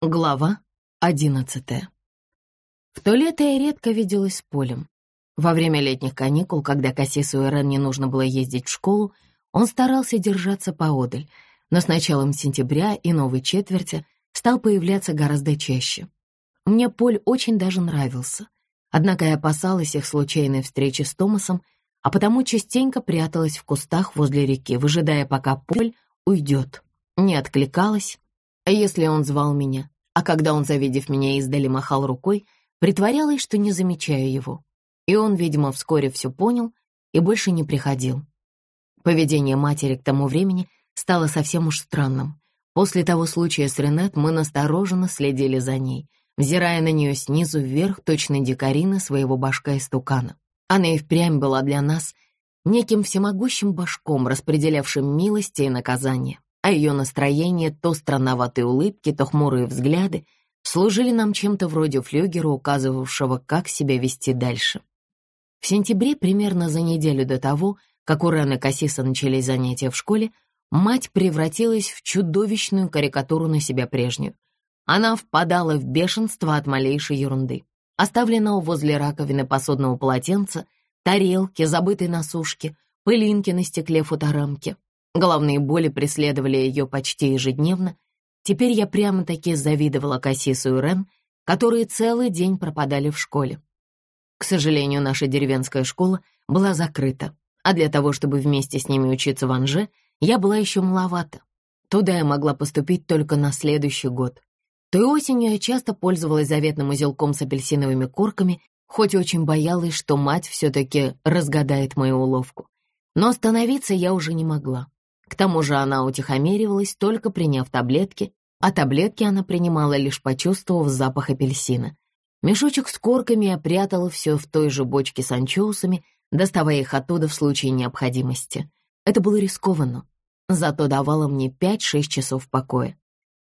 Глава одиннадцатая. В то лето я редко виделась с Полем. Во время летних каникул, когда Кассису и Рен не нужно было ездить в школу, он старался держаться поодаль, но с началом сентября и новой четверти стал появляться гораздо чаще. Мне Поль очень даже нравился, однако я опасалась их случайной встречи с Томасом, а потому частенько пряталась в кустах возле реки, выжидая, пока Поль уйдет. Не откликалась, если он звал меня, а когда он, завидев меня издали, махал рукой, притворялась, что не замечаю его. И он, видимо, вскоре все понял и больше не приходил. Поведение матери к тому времени стало совсем уж странным. После того случая с Ренет мы настороженно следили за ней, взирая на нее снизу вверх точно дикарина своего башка и стукана. Она и впрямь была для нас неким всемогущим башком, распределявшим милости и наказания а ее настроение, то странноватые улыбки, то хмурые взгляды, служили нам чем-то вроде флюгера, указывавшего, как себя вести дальше. В сентябре, примерно за неделю до того, как у Рены Кассиса начались занятия в школе, мать превратилась в чудовищную карикатуру на себя прежнюю. Она впадала в бешенство от малейшей ерунды. Оставленного возле раковины посудного полотенца, тарелки, забытой на сушке, пылинки на стекле фоторамки — Головные боли преследовали ее почти ежедневно. Теперь я прямо-таки завидовала Кассису и Рен, которые целый день пропадали в школе. К сожалению, наша деревенская школа была закрыта, а для того, чтобы вместе с ними учиться в Анже, я была еще маловата. Туда я могла поступить только на следующий год. Той осенью я часто пользовалась заветным узелком с апельсиновыми корками, хоть очень боялась, что мать все-таки разгадает мою уловку. Но остановиться я уже не могла. К тому же она утихомиривалась, только приняв таблетки, а таблетки она принимала, лишь почувствовав запах апельсина. Мешочек с корками я прятала все в той же бочке с анчоусами, доставая их оттуда в случае необходимости. Это было рискованно, зато давало мне 5-6 часов покоя.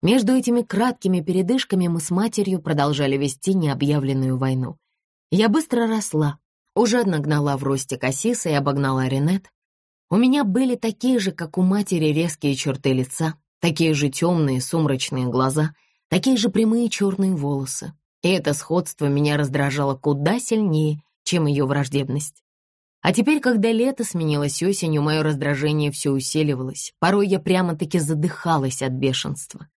Между этими краткими передышками мы с матерью продолжали вести необъявленную войну. Я быстро росла, уже нагнала в росте Кассиса и обогнала Ренет, у меня были такие же, как у матери, резкие черты лица, такие же темные сумрачные глаза, такие же прямые черные волосы. И это сходство меня раздражало куда сильнее, чем ее враждебность. А теперь, когда лето сменилось осенью, мое раздражение все усиливалось. Порой я прямо-таки задыхалась от бешенства.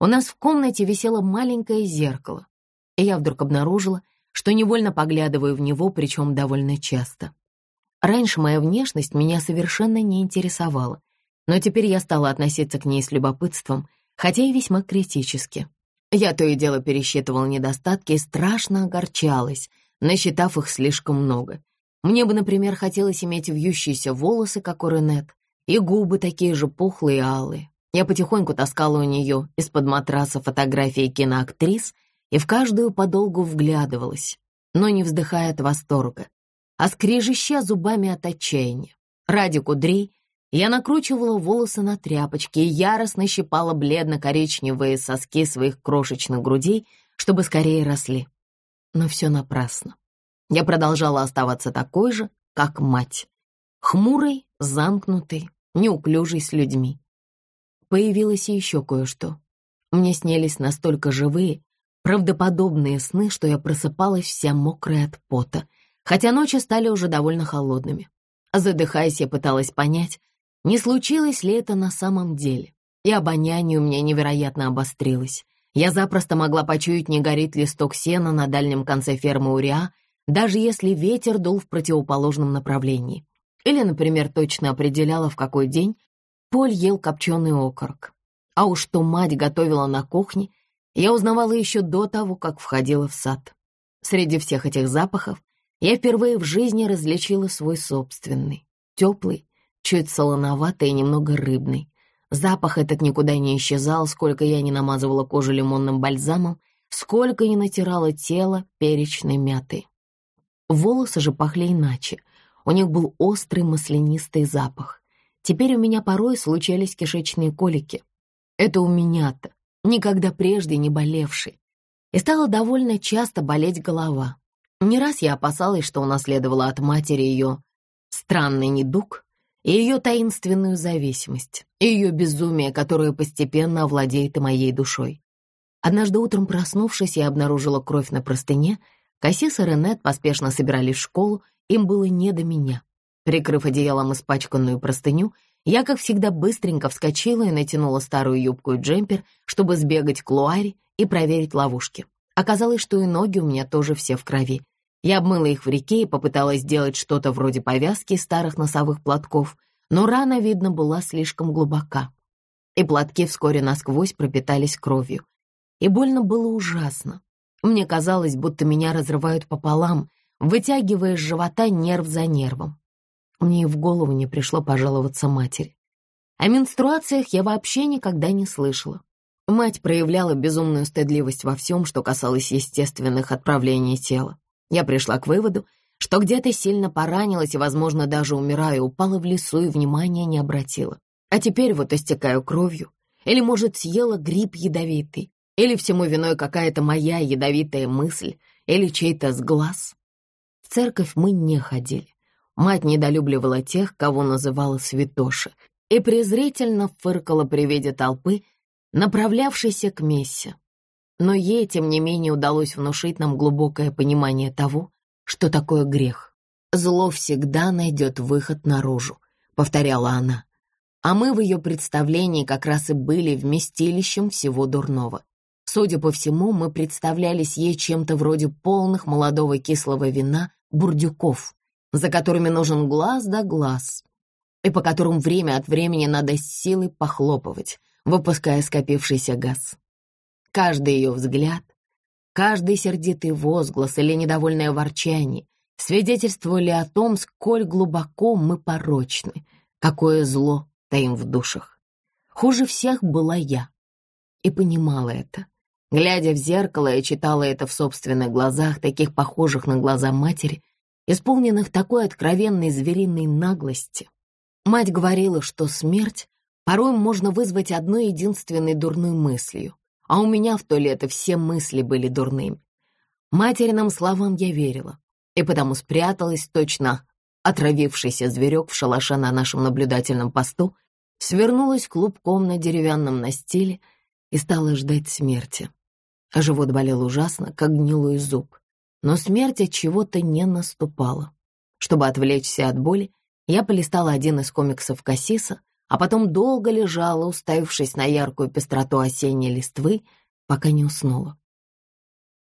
У нас в комнате висело маленькое зеркало, и я вдруг обнаружила, что невольно поглядываю в него, причем довольно часто. Раньше моя внешность меня совершенно не интересовала, но теперь я стала относиться к ней с любопытством, хотя и весьма критически. Я то и дело пересчитывала недостатки и страшно огорчалась, насчитав их слишком много. Мне бы, например, хотелось иметь вьющиеся волосы, как у Ренет, и губы такие же пухлые и алые. Я потихоньку таскала у нее из-под матраса фотографии киноактрис и в каждую подолгу вглядывалась, но не вздыхая от восторга а скрежеща зубами от отчаяния. Ради кудрей я накручивала волосы на тряпочки и яростно щипала бледно-коричневые соски своих крошечных грудей, чтобы скорее росли. Но все напрасно. Я продолжала оставаться такой же, как мать. Хмурой, замкнутой, неуклюжей с людьми. Появилось еще кое-что. Мне снились настолько живые, правдоподобные сны, что я просыпалась вся мокрая от пота — хотя ночи стали уже довольно холодными. Задыхаясь, я пыталась понять, не случилось ли это на самом деле. И обоняние у меня невероятно обострилось. Я запросто могла почуять, не горит листок сена на дальнем конце фермы Уриа, даже если ветер дул в противоположном направлении. Или, например, точно определяла, в какой день Поль ел копченый окорок. А уж что мать готовила на кухне, я узнавала еще до того, как входила в сад. Среди всех этих запахов я впервые в жизни различила свой собственный, теплый, чуть солоноватый и немного рыбный. Запах этот никуда не исчезал, сколько я не намазывала кожу лимонным бальзамом, сколько не натирала тело перечной мятой. Волосы же пахли иначе. У них был острый маслянистый запах. Теперь у меня порой случались кишечные колики. Это у меня-то, никогда прежде не болевший. И стала довольно часто болеть голова. Не раз я опасалась, что унаследовала от матери ее странный недуг и ее таинственную зависимость, и ее безумие, которое постепенно овладеет и моей душой. Однажды утром проснувшись, я обнаружила кровь на простыне. Кассис и Ренет поспешно собирались в школу, им было не до меня. Прикрыв одеялом испачканную простыню, я, как всегда, быстренько вскочила и натянула старую юбку и джемпер, чтобы сбегать к Луаре и проверить ловушки. Оказалось, что и ноги у меня тоже все в крови. Я обмыла их в реке и попыталась сделать что-то вроде повязки из старых носовых платков, но рана, видно, была слишком глубока. И платки вскоре насквозь пропитались кровью. И больно было ужасно. Мне казалось, будто меня разрывают пополам, вытягивая из живота нерв за нервом. Мне и в голову не пришло пожаловаться матери. О менструациях я вообще никогда не слышала. Мать проявляла безумную стыдливость во всем, что касалось естественных отправлений тела. Я пришла к выводу, что где-то сильно поранилась и, возможно, даже умираю, упала в лесу и внимания не обратила. А теперь вот истекаю кровью. Или, может, съела гриб ядовитый. Или всему виной какая-то моя ядовитая мысль. Или чей-то сглаз. В церковь мы не ходили. Мать недолюбливала тех, кого называла святоши, и презрительно фыркала при виде толпы, направлявшейся к мессе. Но ей, тем не менее, удалось внушить нам глубокое понимание того, что такое грех. «Зло всегда найдет выход наружу», — повторяла она. А мы в ее представлении как раз и были вместилищем всего дурного. Судя по всему, мы представлялись ей чем-то вроде полных молодого кислого вина бурдюков, за которыми нужен глаз да глаз, и по которым время от времени надо силой похлопывать, выпуская скопившийся газ. Каждый ее взгляд, каждый сердитый возглас или недовольное ворчание свидетельствовали о том, сколь глубоко мы порочны, какое зло таим в душах. Хуже всех была я и понимала это. Глядя в зеркало, я читала это в собственных глазах, таких похожих на глаза матери, исполненных такой откровенной звериной наглости. Мать говорила, что смерть порой можно вызвать одной единственной дурной мыслью, а у меня в то лето все мысли были дурными. Материным словам я верила, и потому спряталась точно отравившийся зверек в шалаше на нашем наблюдательном посту, свернулась клубком на деревянном настиле и стала ждать смерти. Живот болел ужасно, как гнилой зуб но смерть от чего-то не наступала. Чтобы отвлечься от боли, я полистала один из комиксов Кассиса, а потом долго лежала, уставившись на яркую пестроту осенней листвы, пока не уснула.